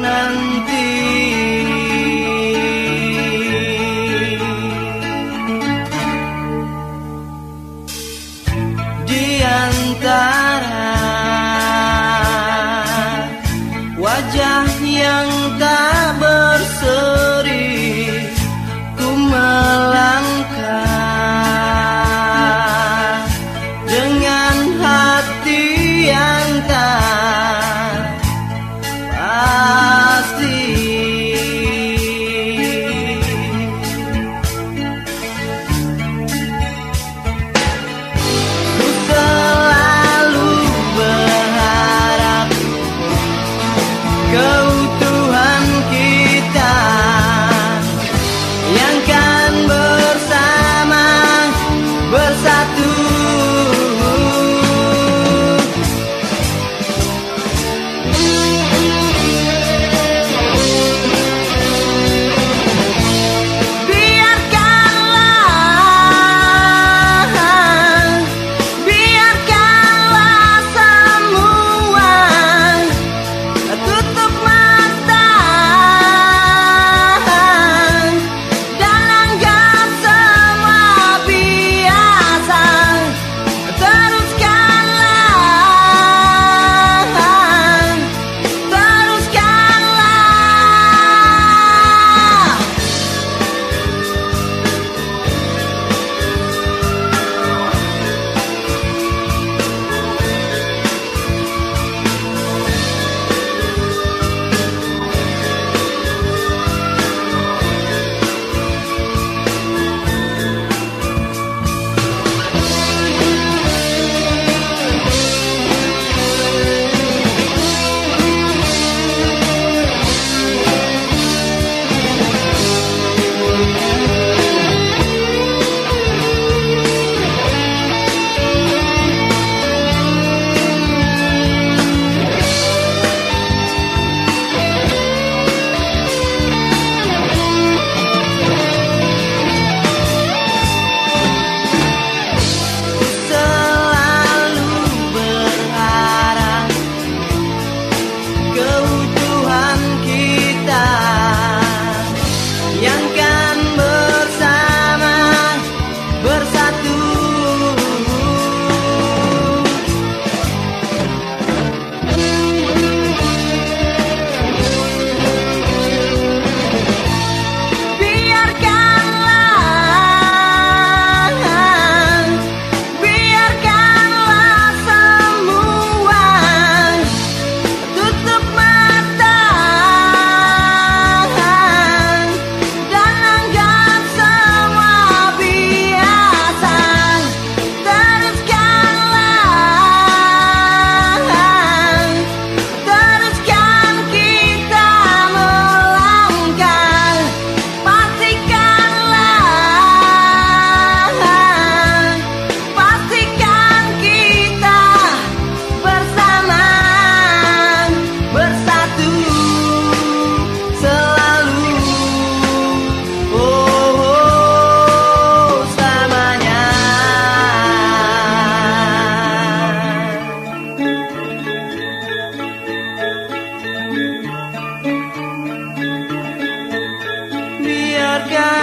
nanti. Di antara forget.